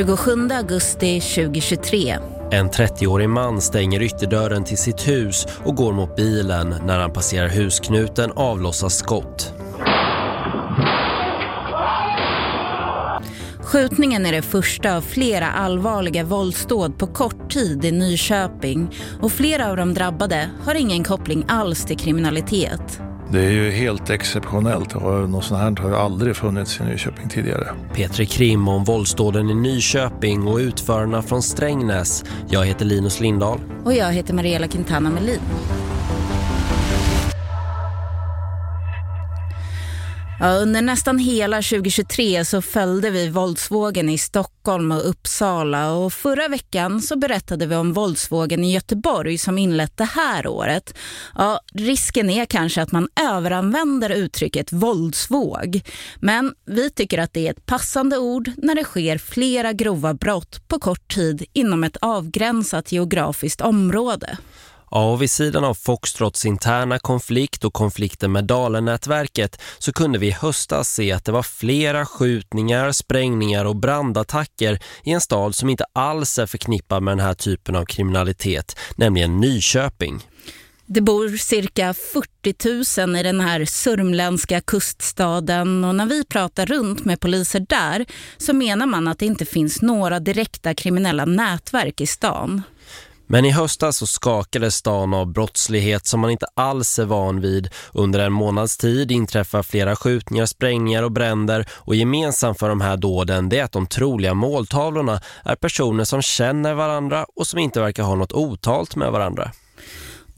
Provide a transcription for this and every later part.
27 augusti 2023. En 30-årig man stänger ytterdörren till sitt hus och går mot bilen. När han passerar husknuten avlossas skott. Skjutningen är det första av flera allvarliga våldsdåd på kort tid i Nyköping och flera av de drabbade har ingen koppling alls till kriminalitet. Det är ju helt exceptionellt och något sånt här har ju aldrig funnits i Nyköping tidigare. Petri Krim om våldsdåden i Nyköping och utförarna från Strängnäs. Jag heter Linus Lindahl. Och jag heter Mariella Quintana Melin. Ja, under nästan hela 2023 så följde vi våldsvågen i Stockholm och Uppsala och förra veckan så berättade vi om våldsvågen i Göteborg som inlett det här året. Ja, risken är kanske att man överanvänder uttrycket våldsvåg. Men vi tycker att det är ett passande ord när det sker flera grova brott på kort tid inom ett avgränsat geografiskt område. Ja, och vid sidan av Foxtrots interna konflikt och konflikten med Dalenätverket så kunde vi i höstas se att det var flera skjutningar, sprängningar och brandattacker i en stad som inte alls är förknippad med den här typen av kriminalitet, nämligen Nyköping. Det bor cirka 40 000 i den här sörmländska kuststaden och när vi pratar runt med poliser där så menar man att det inte finns några direkta kriminella nätverk i stan. Men i höstas så skakade stan av brottslighet som man inte alls är van vid. Under en månads tid inträffar flera skjutningar, sprängningar och bränder och gemensamt för de här dåden det är att de troliga måltavlorna är personer som känner varandra och som inte verkar ha något otalt med varandra.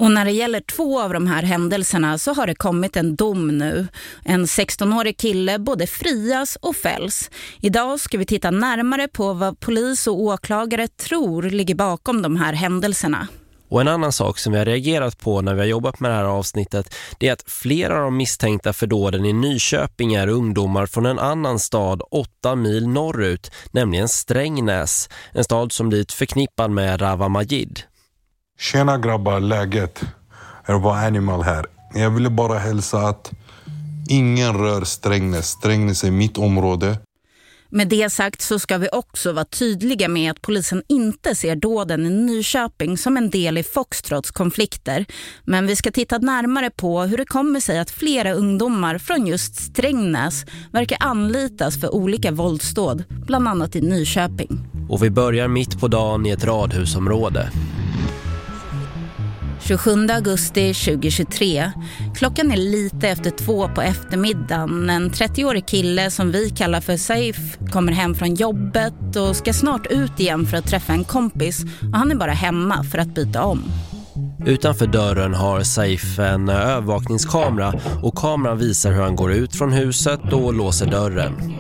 Och när det gäller två av de här händelserna så har det kommit en dom nu. En 16-årig kille både frias och fälls. Idag ska vi titta närmare på vad polis och åklagare tror ligger bakom de här händelserna. Och en annan sak som vi har reagerat på när vi har jobbat med det här avsnittet det är att flera av de misstänkta för dåden i Nyköping är ungdomar från en annan stad åtta mil norrut, nämligen Strängnäs. En stad som blivit förknippad med Rava Majid. Tjena grabbar, läget? Det var Animal här. Jag ville bara hälsa att ingen rör Strängnäs. Strängnäs är mitt område. Med det sagt så ska vi också vara tydliga med att polisen inte ser dåden i Nyköping som en del i Foxtrots konflikter. Men vi ska titta närmare på hur det kommer sig att flera ungdomar från just Strängnäs verkar anlitas för olika våldsdåd, bland annat i Nyköping. Och vi börjar mitt på dagen i ett radhusområde. 27 augusti 2023. Klockan är lite efter två på eftermiddagen. En 30-årig kille som vi kallar för Saif kommer hem från jobbet och ska snart ut igen för att träffa en kompis. Och han är bara hemma för att byta om. Utanför dörren har Saif en övervakningskamera och kameran visar hur han går ut från huset och låser dörren.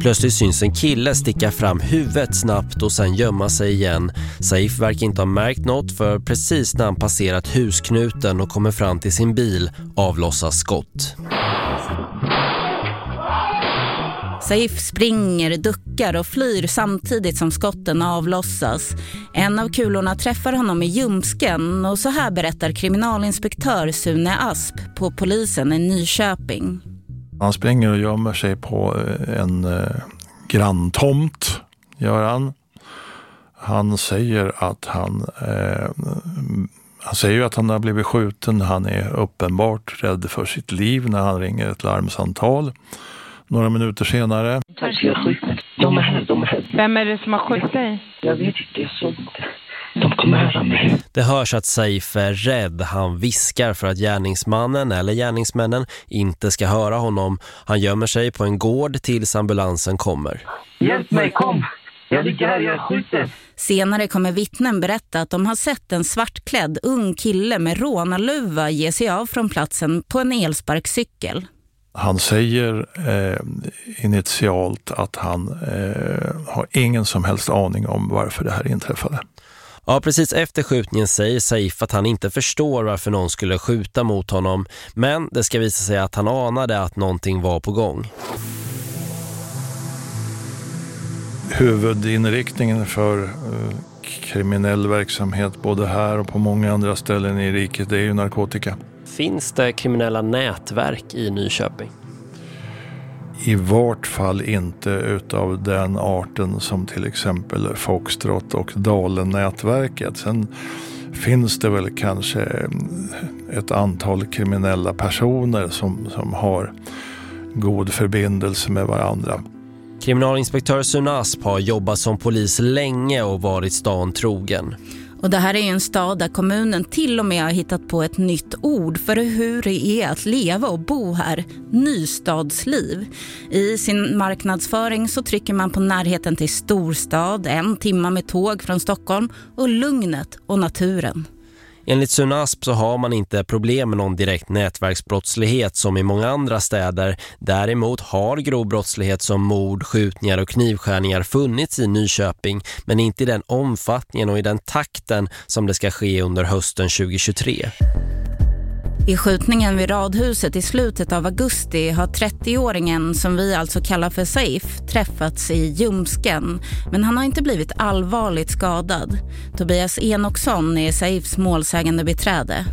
Plötsligt syns en kille sticka fram huvudet snabbt och sen gömma sig igen. Saif verkar inte ha märkt något för precis när han passerat husknuten och kommer fram till sin bil avlossas skott. Saif springer, duckar och flyr samtidigt som skotten avlossas. En av kulorna träffar honom i ljumsken och så här berättar kriminalinspektör Sune Asp på polisen i Nyköping. Han springer och gömmer sig på eh, en eh, granntomt, gör han. Han säger att han, eh, han säger att han har blivit skjuten. Han är uppenbart rädd för sitt liv när han ringer ett larmsamtal. Några minuter senare. De är här, de är här. Vem är det som har skjutit dig? Jag vet inte, jag såg inte. De kommer höra mig. Det hörs att Saif är rädd. Han viskar för att gärningsmannen eller gärningsmännen inte ska höra honom. Han gömmer sig på en gård tills ambulansen kommer. Hjälp mig, kom! Jag ligger här, jag är skjuten. Senare kommer vittnen berätta att de har sett en svartklädd ung kille med rånarluva ge sig av från platsen på en elsparkcykel. Han säger eh, initialt att han eh, har ingen som helst aning om varför det här inträffade. Ja, precis efter skjutningen säger Saif att han inte förstår varför någon skulle skjuta mot honom. Men det ska visa sig att han anade att någonting var på gång. Huvudinriktningen för eh, kriminell verksamhet både här och på många andra ställen i riket det är ju narkotika. Finns det kriminella nätverk i Nyköping? I vart fall inte utav den arten som till exempel Foxtrot och Dalen-nätverket. Sen finns det väl kanske ett antal kriminella personer som, som har god förbindelse med varandra. Kriminalinspektör Sunasp har jobbat som polis länge och varit stan trogen. Och det här är en stad där kommunen till och med har hittat på ett nytt ord för hur det är att leva och bo här. Nystadsliv. I sin marknadsföring så trycker man på närheten till storstad, en timma med tåg från Stockholm och lugnet och naturen. Enligt Sunasp så har man inte problem med någon direkt nätverksbrottslighet som i många andra städer. Däremot har grov brottslighet som mord, skjutningar och knivskärningar funnits i Nyköping men inte i den omfattningen och i den takten som det ska ske under hösten 2023. I skjutningen vid radhuset i slutet av augusti har 30-åringen som vi alltså kallar för Saif träffats i ljumsken men han har inte blivit allvarligt skadad. Tobias Enoksson är Saifs målsägande beträde.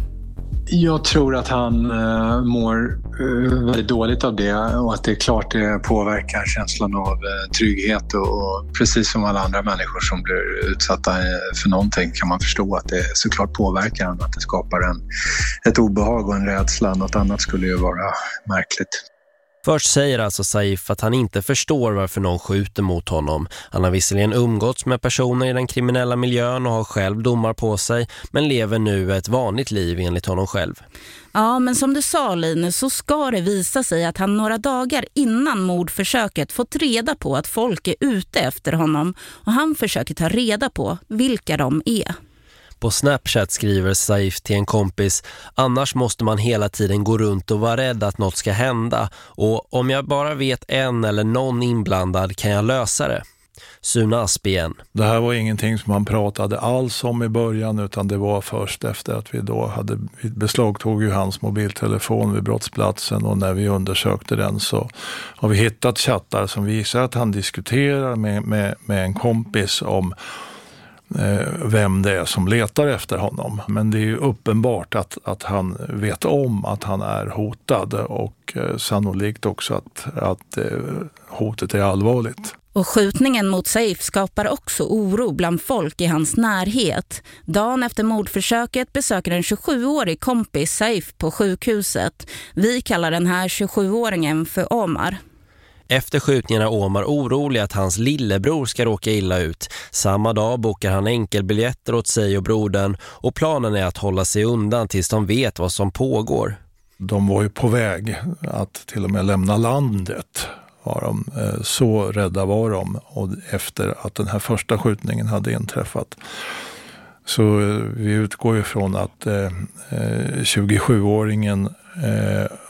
Jag tror att han uh, mår uh, väldigt dåligt av det och att det är klart det påverkar känslan av uh, trygghet och, och, precis som alla andra människor som blir utsatta för någonting kan man förstå att det såklart påverkar en, att det skapar en, ett obehag och en rädsla. Något annat skulle ju vara märkligt. Först säger alltså Saif att han inte förstår varför någon skjuter mot honom. Han har visserligen umgåtts med personer i den kriminella miljön och har själv domar på sig men lever nu ett vanligt liv enligt honom själv. Ja, men som du sa Linus så ska det visa sig att han några dagar innan mordförsöket fått reda på att folk är ute efter honom och han försöker ta reda på vilka de är. På Snapchat skriver Saif till en kompis Annars måste man hela tiden gå runt och vara rädd att något ska hända och om jag bara vet en eller någon inblandad kan jag lösa det. Suna Asp igen. Det här var ingenting som man pratade alls om i början utan det var först efter att vi då hade vi beslagtog ju hans mobiltelefon vid brottsplatsen och när vi undersökte den så har vi hittat chattar som visar att han diskuterar med, med, med en kompis om Eh, vem det är som letar efter honom. Men det är ju uppenbart att, att han vet om att han är hotad och eh, sannolikt också att, att eh, hotet är allvarligt. Och skjutningen mot Saif skapar också oro bland folk i hans närhet. Dagen efter mordförsöket besöker en 27-årig kompis Saif på sjukhuset. Vi kallar den här 27-åringen för Omar. Efter skjutningen är Omar orolig att hans lillebror ska råka illa ut. Samma dag bokar han enkelbiljetter åt sig och brodern och planen är att hålla sig undan tills de vet vad som pågår. De var ju på väg att till och med lämna landet. Var de. Eh, så rädda var de och efter att den här första skjutningen hade inträffat. Så eh, vi utgår ifrån att eh, eh 27-åringen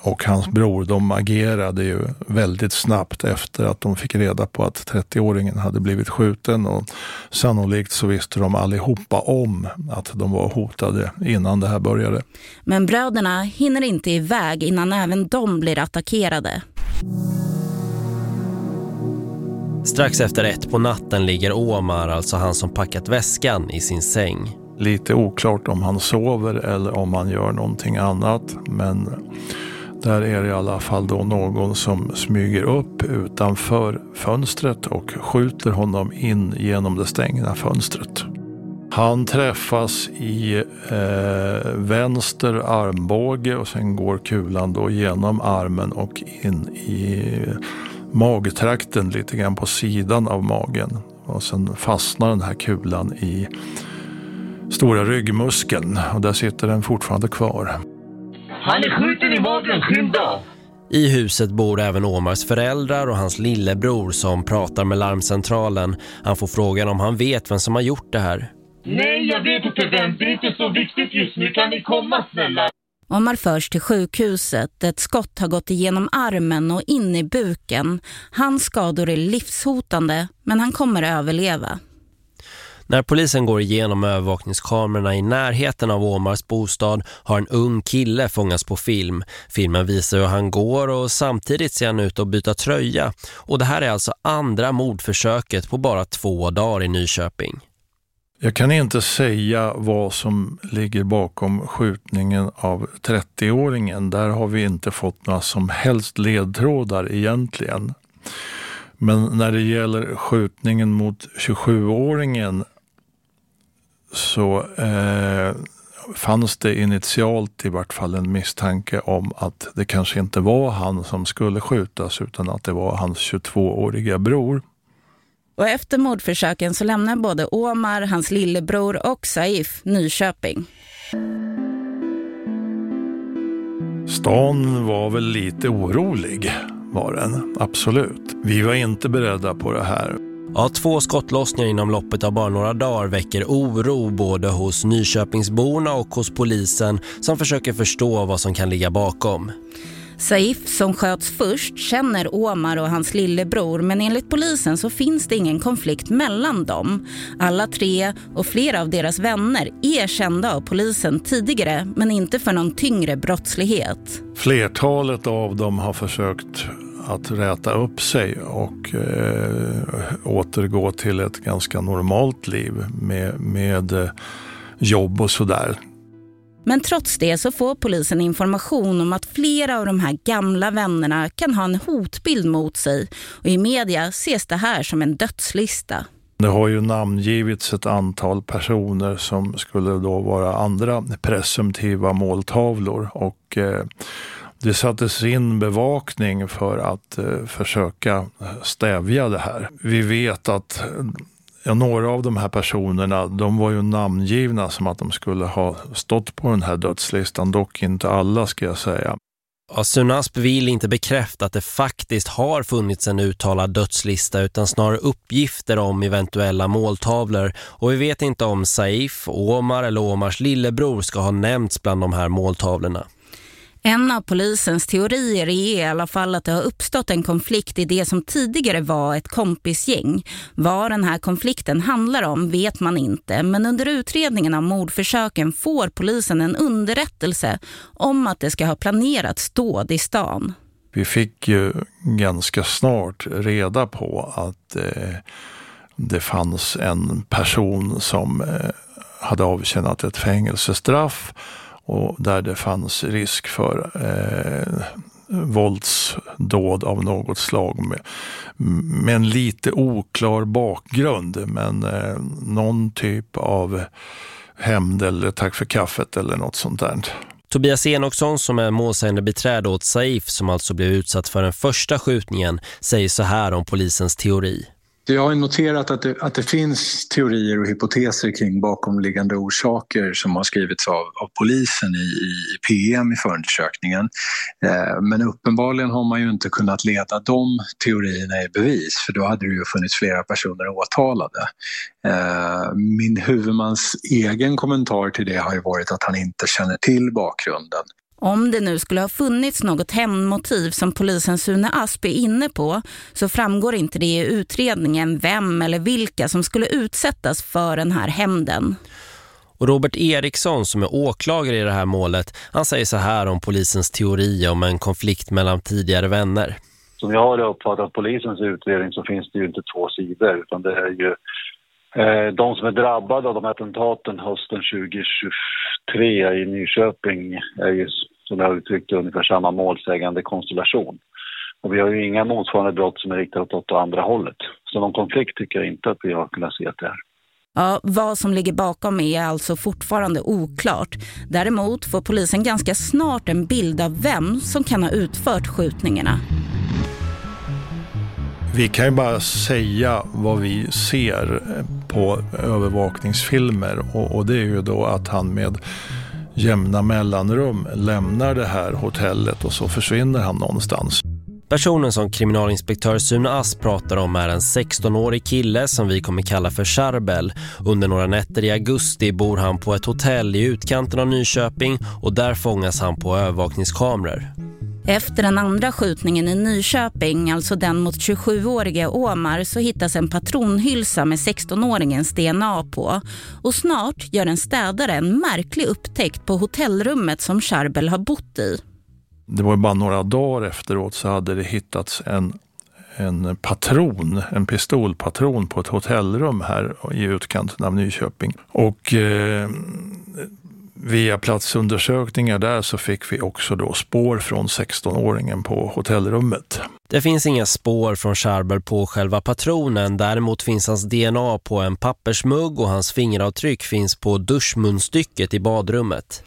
och hans bror, de agerade ju väldigt snabbt efter att de fick reda på att 30-åringen hade blivit skjuten och sannolikt så visste de allihopa om att de var hotade innan det här började. Men bröderna hinner inte iväg innan även de blir attackerade. Strax efter ett på natten ligger Omar, alltså han som packat väskan, i sin säng. Lite oklart om han sover eller om han gör någonting annat. Men där är det i alla fall då någon som smyger upp utanför fönstret och skjuter honom in genom det stängda fönstret. Han träffas i eh, vänster armbåge och sen går kulan då genom armen och in i magtrakten lite grann på sidan av magen. Och sen fastnar den här kulan i stora ryggmuskeln och där sitter den fortfarande kvar. Han är skjuten i magen, skynda! I huset bor även Omars föräldrar och hans lillebror som pratar med larmcentralen. Han får frågan om han vet vem som har gjort det här. Nej, jag vet inte vem. Det är inte så viktigt just nu. Kan ni komma snälla? Omar förs till sjukhuset. Ett skott har gått igenom armen och in i buken. Hans skador är livshotande, men han kommer att överleva. När polisen går igenom övervakningskamerorna i närheten av Omars bostad har en ung kille fångats på film. Filmen visar hur han går och samtidigt ser han ut att byta tröja. Och det här är alltså andra mordförsöket på bara två dagar i Nyköping. Jag kan inte säga vad som ligger bakom skjutningen av 30-åringen. Där har vi inte fått några som helst ledtrådar egentligen. Men när det gäller skjutningen mot 27-åringen så eh, fanns det initialt i vart fall en misstanke om att det kanske inte var han som skulle skjutas utan att det var hans 22-åriga bror. Och efter mordförsöken så lämnar både Omar, hans lillebror och Saif Nyköping. Stan var väl lite orolig, var den. Absolut. Vi var inte beredda på det här. Ja, två skottlossningar inom loppet av bara några dagar väcker oro både hos Nyköpingsborna och hos polisen som försöker förstå vad som kan ligga bakom. Saif som sköts först känner Omar och hans lillebror men enligt polisen så finns det ingen konflikt mellan dem. Alla tre och flera av deras vänner är kända av polisen tidigare men inte för någon tyngre brottslighet. Flertalet av dem har försökt att räta upp sig och eh, återgå till ett ganska normalt liv med, med eh, jobb och sådär. Men trots det så får polisen information om att flera av de här gamla vännerna kan ha en hotbild mot sig och i media ses det här som en dödslista. Det har ju namngivits ett antal personer som skulle då vara andra presumtiva måltavlor och eh, det sattes in bevakning för att eh, försöka eh, stävja det här. Vi vet att eh, Ja, några av de här personerna de var ju namngivna som att de skulle ha stått på den här dödslistan, dock inte alla ska jag säga. Ja, Sunasp vill inte bekräfta att det faktiskt har funnits en uttalad dödslista utan snarare uppgifter om eventuella måltavlor och vi vet inte om Saif, Omar eller Omars lillebror ska ha nämnts bland de här måltavlorna. En av polisens teorier är i alla fall att det har uppstått en konflikt i det som tidigare var ett kompisgäng. Vad den här konflikten handlar om vet man inte men under utredningen av mordförsöken får polisen en underrättelse om att det ska ha planerats dåd i stan. Vi fick ju ganska snart reda på att eh, det fanns en person som eh, hade avtjänat ett fängelsestraff och där det fanns risk för eh, våldsdåd av något slag med, med en lite oklar bakgrund men eh, någon typ av hämnd eller tack för kaffet eller något sånt där. Tobias Enoksson som är målsägande beträde åt Saif som alltså blev utsatt för den första skjutningen säger så här om polisens teori. Jag har noterat att det, att det finns teorier och hypoteser kring bakomliggande orsaker som har skrivits av, av polisen i, i PM i förundersökningen. Eh, men uppenbarligen har man ju inte kunnat leda de teorierna i bevis för då hade det ju funnits flera personer åtalade. Eh, min huvudmans egen kommentar till det har ju varit att han inte känner till bakgrunden. Om det nu skulle ha funnits något hämndmotiv som polisen Sune Asp är inne på så framgår inte det i utredningen vem eller vilka som skulle utsättas för den här hämnden. Och Robert Eriksson som är åklagare i det här målet, han säger så här om polisens teori om en konflikt mellan tidigare vänner. Som jag har uppfattat polisens utredning så finns det ju inte två sidor utan det är ju Eh, de som är drabbade av de här attentaten hösten 2023 i Nyköping är ju som jag uttryckte ungefär samma målsägande konstellation. Och vi har ju inga motsvarande brott som är riktade åt andra hållet. Så någon konflikt tycker jag inte att vi har kunnat se att det är. Ja, vad som ligger bakom är alltså fortfarande oklart. Däremot får polisen ganska snart en bild av vem som kan ha utfört skjutningarna. Vi kan ju bara säga vad vi ser på övervakningsfilmer och, och det är ju då att han med jämna mellanrum lämnar det här hotellet och så försvinner han någonstans. Personen som kriminalinspektör Sune Ass pratar om är en 16-årig kille som vi kommer kalla för Charbel. Under några nätter i augusti bor han på ett hotell i utkanten av Nyköping och där fångas han på övervakningskameror. Efter den andra skjutningen i Nyköping, alltså den mot 27-årige Omar, så hittas en patronhylsa med 16-åringens DNA på. Och snart gör en städare en märklig upptäckt på hotellrummet som Charbel har bott i. Det var bara några dagar efteråt så hade det hittats en en patron, en pistolpatron på ett hotellrum här i utkanten av Nyköping. Och eh, via platsundersökningar där så fick vi också då spår från 16-åringen på hotellrummet. Det finns inga spår från Scherber på själva patronen. Däremot finns hans DNA på en pappersmugg och hans fingeravtryck finns på duschmunstycket i badrummet.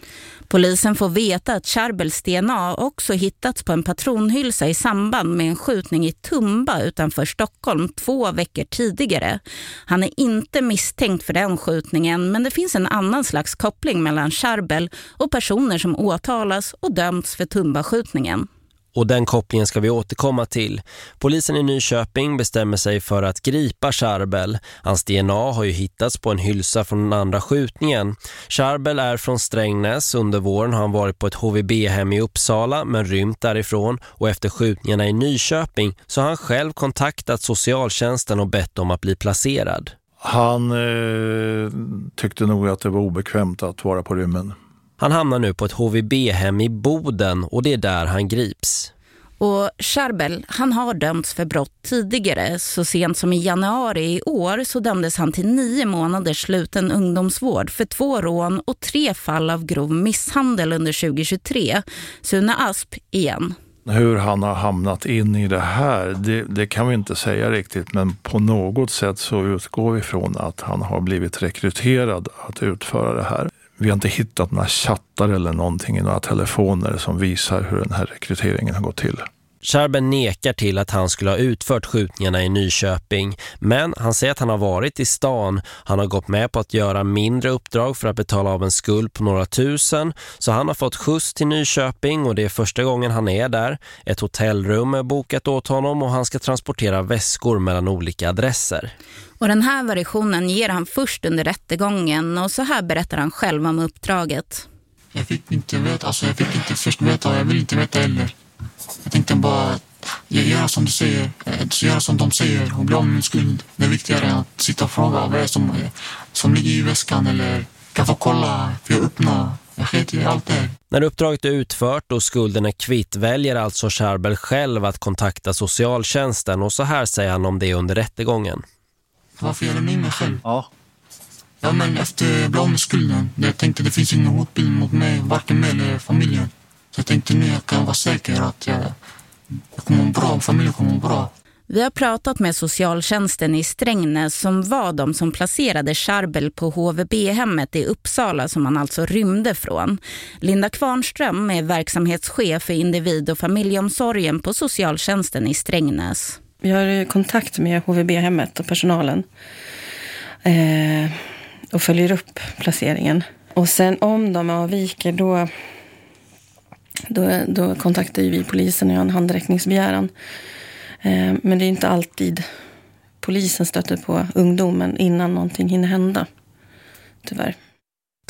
Polisen får veta att Charbels DNA också hittats på en patronhylsa i samband med en skjutning i Tumba utanför Stockholm två veckor tidigare. Han är inte misstänkt för den skjutningen men det finns en annan slags koppling mellan Charbel och personer som åtalas och dömts för Tumba-skjutningen. Och den kopplingen ska vi återkomma till. Polisen i Nyköping bestämmer sig för att gripa Charbel. Hans DNA har ju hittats på en hylsa från den andra skjutningen. Charbel är från Strängnäs. Under våren har han varit på ett HVB-hem i Uppsala men rymt därifrån. Och efter skjutningarna i Nyköping så har han själv kontaktat socialtjänsten och bett om att bli placerad. Han eh, tyckte nog att det var obekvämt att vara på rymmen. Han hamnar nu på ett HVB-hem i Boden och det är där han grips. Och Charbel, han har dömts för brott tidigare. Så sent som i januari i år så dömdes han till nio månaders sluten ungdomsvård för två rån och tre fall av grov misshandel under 2023. Sune Asp igen. Hur han har hamnat in i det här, det, det, kan vi inte säga riktigt. Men på något sätt så utgår vi från att han har blivit rekryterad att utföra det här. Vi har inte hittat några chattar eller någonting i några telefoner som visar hur den här rekryteringen har gått till. Scherben nekar till att han skulle ha utfört skjutningarna i Nyköping. Men han säger att han har varit i stan. Han har gått med på att göra mindre uppdrag för att betala av en skuld på några tusen. Så han har fått skjuts till Nyköping och det är första gången han är där. Ett hotellrum är bokat åt honom och han ska transportera väskor mellan olika adresser. Och den här versionen ger han först under rättegången och så här berättar han själv om uppdraget. Jag fick inte veta, alltså jag fick inte först veta, jag vill inte veta heller. Jag tänkte bara göra som du säger, göra som de säger och bli av med min skuld. Det är viktigare än att sitta och fråga vad det är som, som ligger i väskan eller kan jag få kolla, för jag öppnar. Jag skiter i allt det. När uppdraget är utfört och skulden är kvitt väljer alltså Charbel själv att kontakta socialtjänsten och så här säger han om det under rättegången. Varför gör jag mig själv? Ja. Ja, men efter jag blev av med skulden. Jag tänkte det finns ingen hotbild mot mig, varken mig eller familjen. Så jag tänkte nu jag kan vara säker att jag, jag kommer må bra, familjen kommer må bra. Vi har pratat med socialtjänsten i Strängnäs som var de som placerade Charbel på HVB-hemmet i Uppsala som han alltså rymde från. Linda Kvarnström är verksamhetschef för individ- och familjeomsorgen på socialtjänsten i Strängnäs. Vi har kontakt med HVB-hemmet och personalen eh, och följer upp placeringen. Och sen om de avviker då, då, då kontaktar vi polisen och gör en handräckningsbegäran. Eh, men det är inte alltid polisen stöter på ungdomen innan någonting hinner hända. Tyvärr.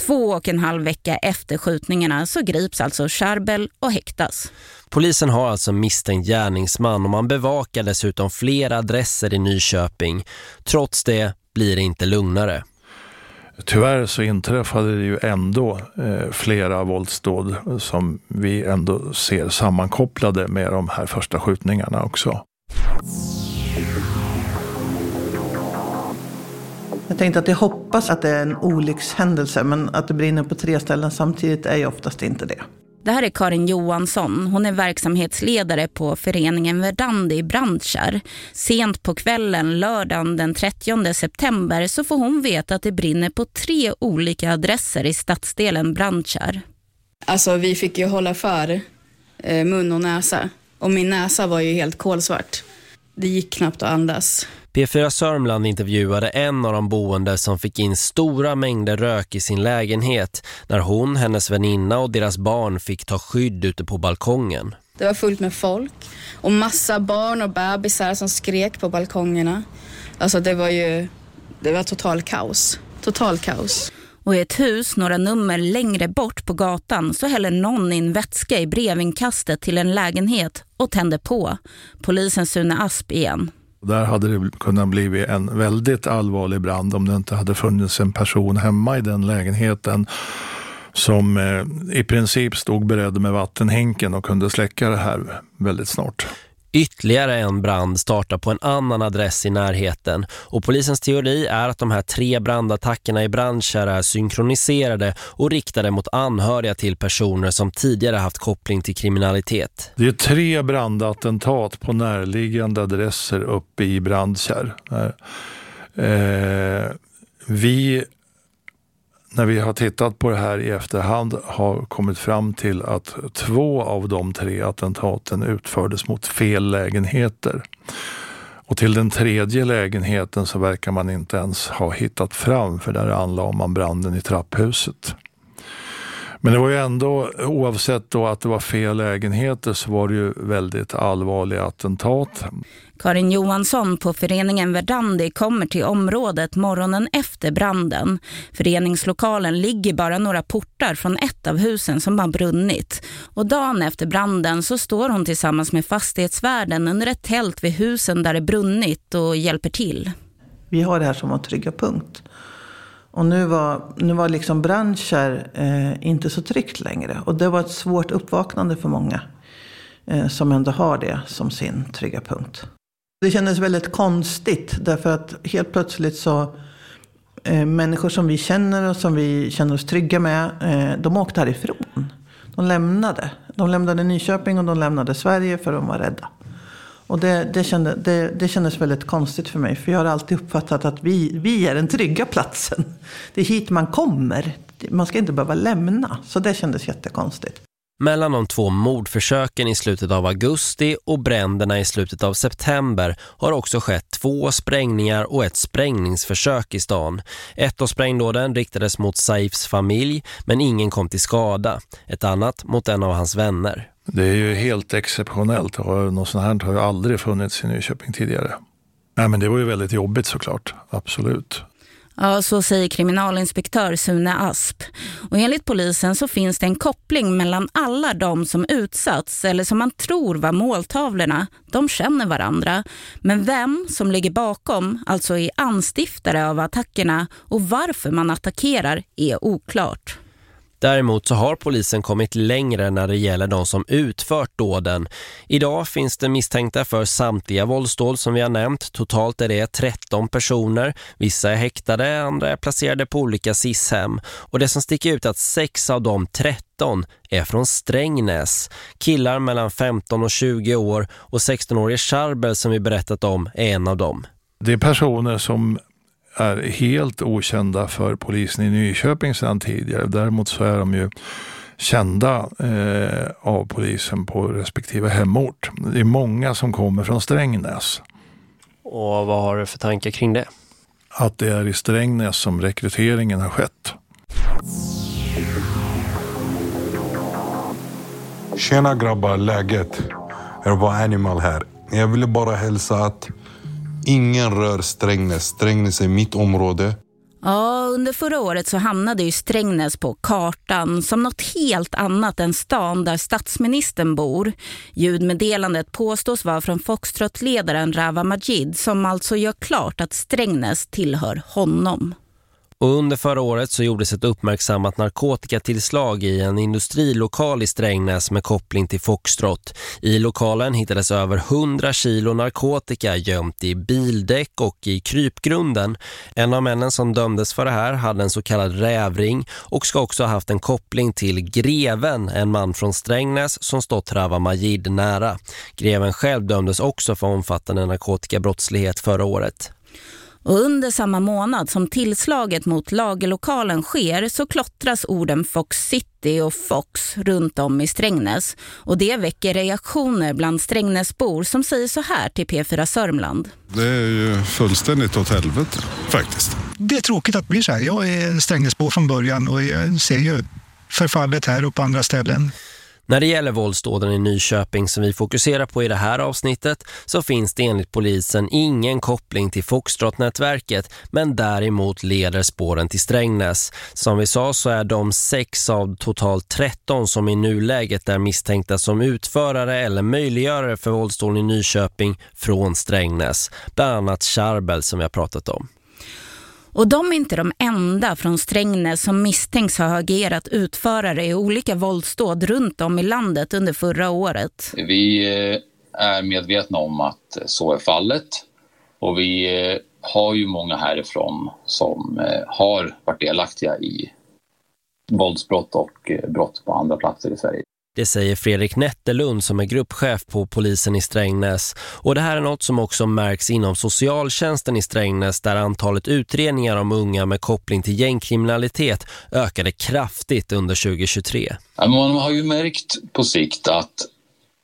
Två och en halv vecka efter skjutningarna så grips alltså Charbel och häktas. Polisen har alltså misstänkt gärningsman och man bevakar dessutom flera adresser i Nyköping. Trots det blir det inte lugnare. Tyvärr så inträffade det ju ändå eh, flera våldsdåd som vi ändå ser sammankopplade med de här första skjutningarna också. Jag tänkte att jag hoppas att det är en olyckshändelse men att det brinner på tre ställen samtidigt är ju oftast inte det. Det här är Karin Johansson. Hon är verksamhetsledare på föreningen Verdandi i Brandkärr. Sent på kvällen, lördagen den 30 september, så får hon veta att det brinner på tre olika adresser i stadsdelen Brandkärr. Alltså vi fick ju hålla för eh, mun och näsa. Och min näsa var ju helt kolsvart. Det gick knappt att andas. P4 Sörmland intervjuade en av de boende som fick in stora mängder rök i sin lägenhet när hon, hennes väninna och deras barn fick ta skydd ute på balkongen. Det var fullt med folk och massa barn och bebisar som skrek på balkongerna. Alltså det var ju, det var total kaos. Total kaos. Och i ett hus några nummer längre bort på gatan så häller någon in vätska i brevinkastet till en lägenhet och tänder på. Polisen Sune Asp igen. Där hade det kunnat bli en väldigt allvarlig brand om det inte hade funnits en person hemma i den lägenheten som eh, i princip stod beredd med vattenhinken och kunde släcka det här väldigt snart. Ytterligare en brand startar på en annan adress i närheten och polisens teori är att de här tre brandattackerna i branscher är synkroniserade och riktade mot anhöriga till personer som tidigare haft koppling till kriminalitet. Det är tre brandattentat på närliggande adresser uppe i Brandkärr. Eh, vi när vi har tittat på det här i efterhand har kommit fram till att två av de tre attentaten utfördes mot fel lägenheter. Och till den tredje lägenheten så verkar man inte ens ha hittat fram för där anlade man branden i trapphuset. Men det var ju ändå, oavsett då att det var fel lägenheter så var det ju väldigt allvarliga attentat. Karin Johansson på föreningen Verdandi kommer till området morgonen efter branden. Föreningslokalen ligger bara några portar från ett av husen som har brunnit. Och dagen efter branden så står hon tillsammans med fastighetsvärden under ett tält vid husen där det brunnit och hjälper till. Vi har det här som en trygga punkt. Och nu var, nu var liksom branscher eh, inte så tryggt längre. Och det var ett svårt uppvaknande för många eh, som ändå har det som sin trygga punkt. Det kändes väldigt konstigt därför att helt plötsligt så eh, människor som vi känner och som vi känner oss trygga med, eh, de åkte härifrån. De lämnade. De lämnade Nyköping och de lämnade Sverige för de var rädda. Och det, det, kände, det, det kändes väldigt konstigt för mig. För jag har alltid uppfattat att vi, vi är den trygga platsen. Det är hit man kommer. Man ska inte behöva lämna. Så det kändes jättekonstigt. Mellan de två mordförsöken i slutet av augusti och bränderna i slutet av september har också skett två sprängningar och ett sprängningsförsök i stan. Ett av sprängdåden riktades mot Saifs familj men ingen kom till skada. Ett annat mot en av hans vänner. Det är ju helt exceptionellt. Något sånt här har ju aldrig funnits i Nyköping tidigare. Nej, men det var ju väldigt jobbigt såklart, absolut. Ja, så säger kriminalinspektör Sune Asp. Och enligt polisen så finns det en koppling mellan alla de som utsatts eller som man tror var måltavlorna. De känner varandra. Men vem som ligger bakom, alltså är anstiftare av attackerna och varför man attackerar är oklart. Däremot så har polisen kommit längre när det gäller de som utfört dåden. Idag finns det misstänkta för samtliga våldsdåd som vi har nämnt. Totalt är det 13 personer. Vissa är häktade, andra är placerade på olika SIS-hem. Och det som sticker ut är att sex av de 13 är från Strängnäs. Killar mellan 15 och 20 år och 16-årige Charbel som vi berättat om är en av dem. Det är personer som är helt okända för polisen i Nyköping sedan tidigare. Däremot så är de ju kända eh, av polisen på respektive hemort. Det är många som kommer från Strängnäs. Och vad har du för tankar kring det? Att det är i Strängnäs som rekryteringen har skett. Tjena grabbar, läget? Jag var Animal här. Jag ville bara hälsa att Ingen rör Strängnäs. Strängnäs är mitt område. Ja, under förra året så hamnade ju Strängnäs på kartan som något helt annat än stan där statsministern bor. Ljudmeddelandet påstås vara från Foxtrot-ledaren Rava Majid som alltså gör klart att Strängnäs tillhör honom. Och under förra året så gjordes ett uppmärksammat narkotikatillslag i en industrilokal i Strängnäs med koppling till Foxtrot. I lokalen hittades över 100 kilo narkotika gömt i bildäck och i krypgrunden. En av männen som dömdes för det här hade en så kallad rävring och ska också ha haft en koppling till Greven, en man från Strängnäs som stått Rava Majid nära. Greven själv dömdes också för omfattande narkotikabrottslighet förra året. Och under samma månad som tillslaget mot lagerlokalen sker så klottras orden Fox City och Fox runt om i Strängnäs. Och det väcker reaktioner bland Strängnäsbor som säger så här till P4 Sörmland. Det är ju fullständigt åt helvete faktiskt. Det är tråkigt att det blir så här. Jag är Strängnäsbo från början och jag ser ju förfallet här och på andra ställen. När det gäller våldsdåden i Nyköping som vi fokuserar på i det här avsnittet så finns det enligt polisen ingen koppling till Foxtrot-nätverket men däremot leder spåren till Strängnäs. Som vi sa så är de sex av totalt 13 som i nuläget är misstänkta som utförare eller möjliggörare för våldsdåden i Nyköping från Strängnäs. Bland annat Charbel som vi har pratat om. Och de är inte de enda från Strängnäs som misstänks ha agerat utförare i olika våldsdåd runt om i landet under förra året. Vi eh, är medvetna om att eh, så är fallet och vi eh, har ju många härifrån som har varit delaktiga i våldsbrott och brott på andra platser i Sverige. Det säger Fredrik Nettelund som är gruppchef på polisen i Strängnäs. Och det här är något som också märks inom socialtjänsten i Strängnäs där antalet utredningar om unga med koppling till gängkriminalitet ökade kraftigt under 2023. Man har ju märkt på sikt att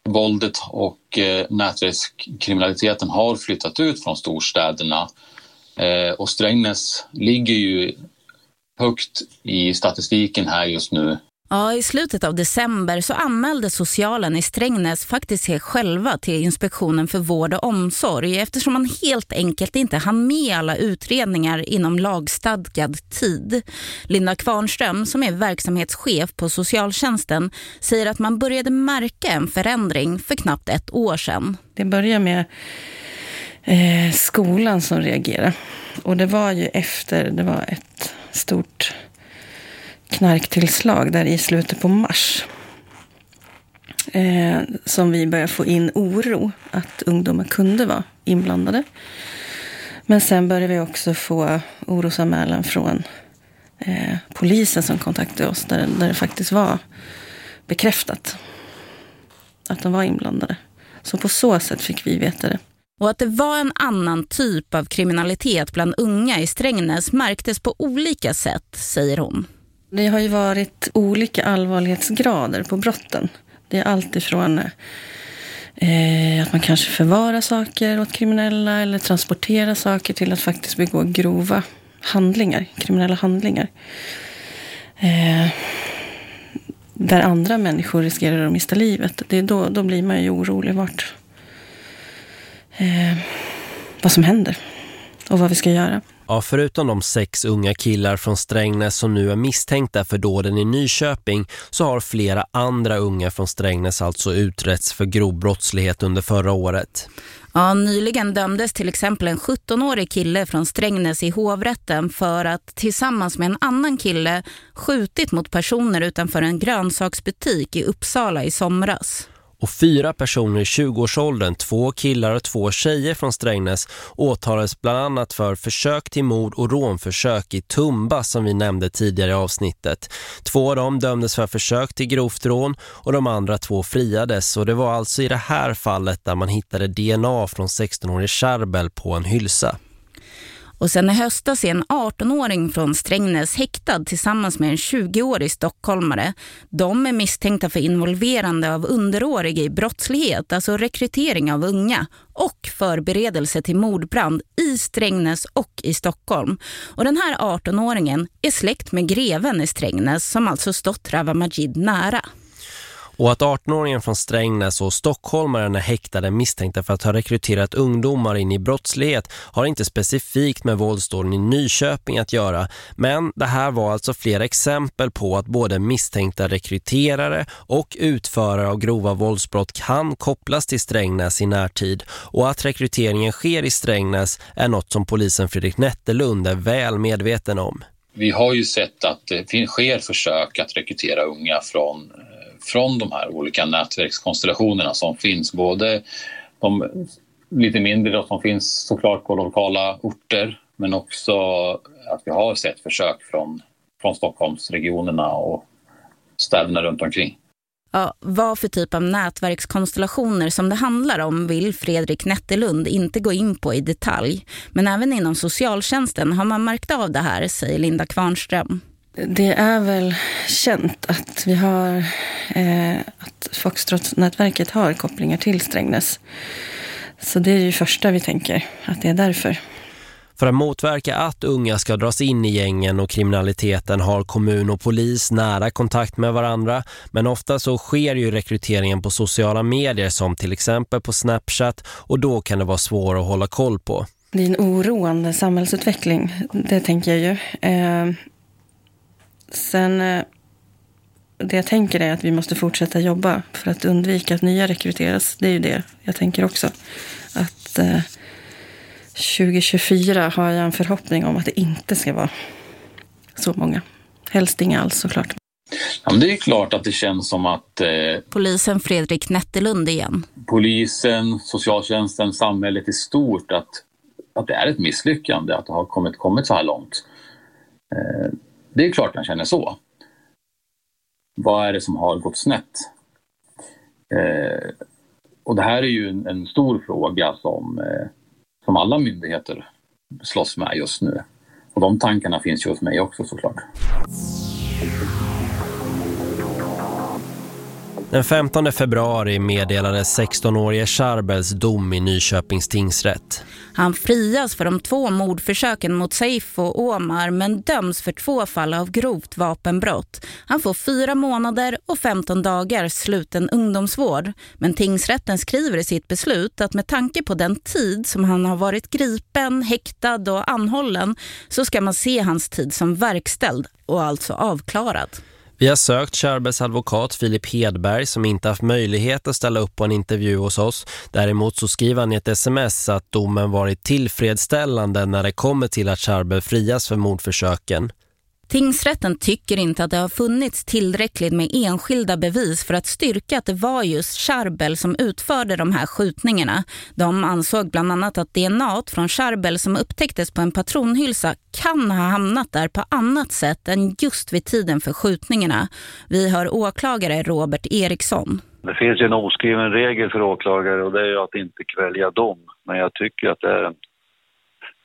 våldet och eh, nätverkskriminaliteten har flyttat ut från storstäderna. Eh, och Strängnäs ligger ju högt i statistiken här just nu. Ja, I slutet av december så anmälde socialen i Strängnäs faktiskt sig själva till Inspektionen för vård och omsorg eftersom man helt enkelt inte hann med alla utredningar inom lagstadgad tid. Linda Kvarnström, som är verksamhetschef på socialtjänsten, säger att man började märka en förändring för knappt ett år sedan. Det börjar med eh, skolan som reagerade Och det var ju efter, det var ett stort knarktillslag där i slutet på mars. Eh, som vi började få in oro att ungdomar kunde vara inblandade. Men sen började vi också få orosanmälan från eh, polisen som kontaktade oss där, där det faktiskt var bekräftat att de var inblandade. Så på så sätt fick vi veta det. Och att det var en annan typ av kriminalitet bland unga i Strängnäs märktes på olika sätt, säger hon. Det har ju varit olika allvarlighetsgrader på brotten. Det är allt ifrån eh, att man kanske förvarar saker åt kriminella eller transporterar saker till att faktiskt begå grova handlingar, kriminella handlingar. Eh, där andra människor riskerar att mista livet. Det är då, då blir man ju orolig vart, eh, vad som händer och vad vi ska göra. Ja, förutom de sex unga killar från Strängnäs som nu är misstänkta för dåden i Nyköping så har flera andra unga från Strängnäs alltså uträtts för grov brottslighet under förra året. Ja, nyligen dömdes till exempel en 17-årig kille från Strängnäs i hovrätten för att tillsammans med en annan kille skjutit mot personer utanför en grönsaksbutik i Uppsala i somras och fyra personer i 20-årsåldern, två killar och två tjejer från Strängnäs åtalades bland annat för försök till mord och rånförsök i Tumba som vi nämnde tidigare i avsnittet. Två av dem dömdes för försök till grovt rån och de andra två friades och det var alltså i det här fallet där man hittade DNA från 16-årig Charbel på en hylsa. Och sen i höstas är en 18-åring från Strängnäs häktad tillsammans med en 20-årig stockholmare. De är misstänkta för involverande av underåriga i brottslighet, alltså rekrytering av unga och förberedelse till mordbrand i Strängnäs och i Stockholm. Och den här 18-åringen är släkt med greven i Strängnäs som alltså stått Rava Majid nära. Och att 18-åringen från Strängnäs och stockholmaren är häktade misstänkta för att ha rekryterat ungdomar in i brottslighet har inte specifikt med våldsdåden i Nyköping att göra. Men det här var alltså flera exempel på att både misstänkta rekryterare och utförare av grova våldsbrott kan kopplas till Strängnäs i närtid. Och att rekryteringen sker i Strängnäs är något som polisen Fredrik Nettelund är väl medveten om. Vi har ju sett att det sker försök att rekrytera unga från från de här olika nätverkskonstellationerna som finns. Både de lite mindre som finns såklart på lokala orter men också att vi har sett försök från, från Stockholmsregionerna och städerna runt omkring. Ja, vad för typ av nätverkskonstellationer som det handlar om vill Fredrik Nettelund inte gå in på i detalj. Men även inom socialtjänsten har man märkt av det här, säger Linda Kvarnström. Det är väl känt att vi har eh, att Foxtrot-nätverket har kopplingar till Strängnäs. Så det är ju första vi tänker, att det är därför. För att motverka att unga ska dras in i gängen och kriminaliteten har kommun och polis nära kontakt med varandra. Men ofta så sker ju rekryteringen på sociala medier som till exempel på Snapchat och då kan det vara svårt att hålla koll på. Det är en oroande samhällsutveckling, det tänker jag ju. Sen, eh, det jag tänker är att vi måste fortsätta jobba för att undvika att nya rekryteras. Det är ju det jag tänker också. Att eh, 2024 har jag en förhoppning om att det inte ska vara så många. Helst inga alls såklart. Ja, men det är klart att det känns som att eh, Polisen Fredrik Nettelund igen. polisen, socialtjänsten, samhället i stort att, att det är ett misslyckande att det har kommit, kommit så här långt. Eh, det är klart man känner så. Vad är det som har gått snett? Eh, och det här är ju en, en stor fråga som, eh, som alla myndigheter slåss med just nu. Och de tankarna finns ju hos mig också såklart. Den 15 februari meddelade 16-årige Charbels dom i Nyköpings tingsrätt. Han frias för de två mordförsöken mot Saif och Omar men döms för två fall av grovt vapenbrott. Han får fyra månader och 15 dagar sluten ungdomsvård. Men tingsrätten skriver i sitt beslut att med tanke på den tid som han har varit gripen, häktad och anhållen så ska man se hans tid som verkställd och alltså avklarad. Vi har sökt Kärbes advokat Filip Hedberg som inte haft möjlighet att ställa upp på en intervju hos oss. Däremot så skriver han i ett sms att domen varit tillfredsställande när det kommer till att Kärbe frias för mordförsöken. Tingsrätten tycker inte att det har funnits tillräckligt med enskilda bevis för att styrka att det var just Charbel som utförde de här skjutningarna. De ansåg bland annat att DNA från Charbel som upptäcktes på en patronhylsa kan ha hamnat där på annat sätt än just vid tiden för skjutningarna. Vi hör åklagare Robert Eriksson. Det finns ju en oskriven regel för åklagare och det är ju att inte kvälja dom. Men jag tycker att det är en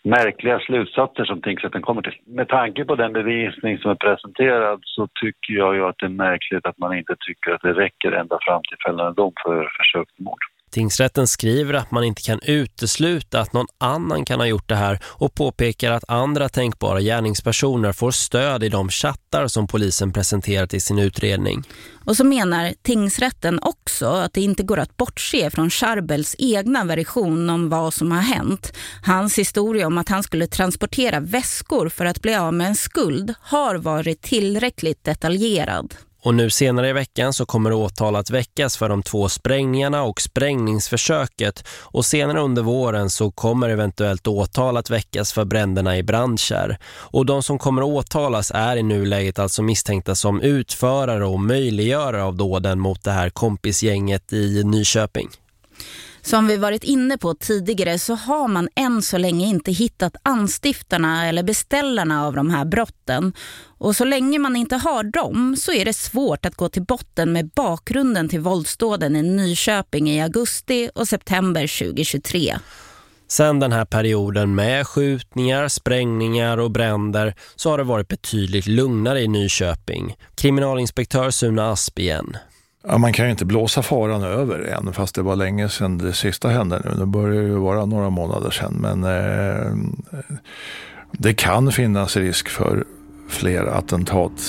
märkliga slutsatser som tingsrätten kommer till. Med tanke på den bevisning som är presenterad så tycker jag ju att det är märkligt att man inte tycker att det räcker ända fram till fällande dom för försök till mord. Tingsrätten skriver att man inte kan utesluta att någon annan kan ha gjort det här och påpekar att andra tänkbara gärningspersoner får stöd i de chattar som polisen presenterat i sin utredning. Och så menar tingsrätten också att det inte går att bortse från Charbels egna version om vad som har hänt. Hans historia om att han skulle transportera väskor för att bli av med en skuld har varit tillräckligt detaljerad. Och nu senare i veckan så kommer åtalat väckas för de två sprängningarna och sprängningsförsöket och senare under våren så kommer eventuellt åtal att väckas för bränderna i Brandkärr. Och de som kommer åtalas är i nuläget alltså misstänkta som utförare och möjliggörare av dåden mot det här kompisgänget i Nyköping. Som vi varit inne på tidigare så har man än så länge inte hittat anstiftarna eller beställarna av de här brotten. Och så länge man inte har dem så är det svårt att gå till botten med bakgrunden till våldsdåden i Nyköping i augusti och september 2023. Sen den här perioden med skjutningar, sprängningar och bränder så har det varit betydligt lugnare i Nyköping. Kriminalinspektör Suna Asp igen. Ja, man kan ju inte blåsa faran över än, fast det var länge sedan det sista hände nu. Det börjar ju vara några månader sedan, men eh, det kan finnas risk för fler attentat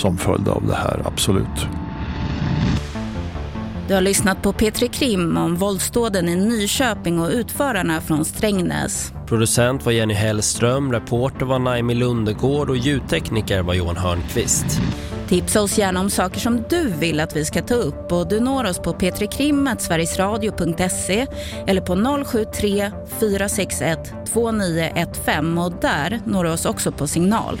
som följd av det här, absolut. Du har lyssnat på Petri Krim om våldsdåden i Nyköping och utförarna från Strängnäs. Producent var Jenny Hellström, reporter var Naimi Lundegård och ljudtekniker var Johan Hörnqvist. Tipsa oss gärna om saker som du vill att vi ska ta upp och du når oss på petrikrim.sverigesradio.se eller på 073 461 2915 och där når du oss också på signal.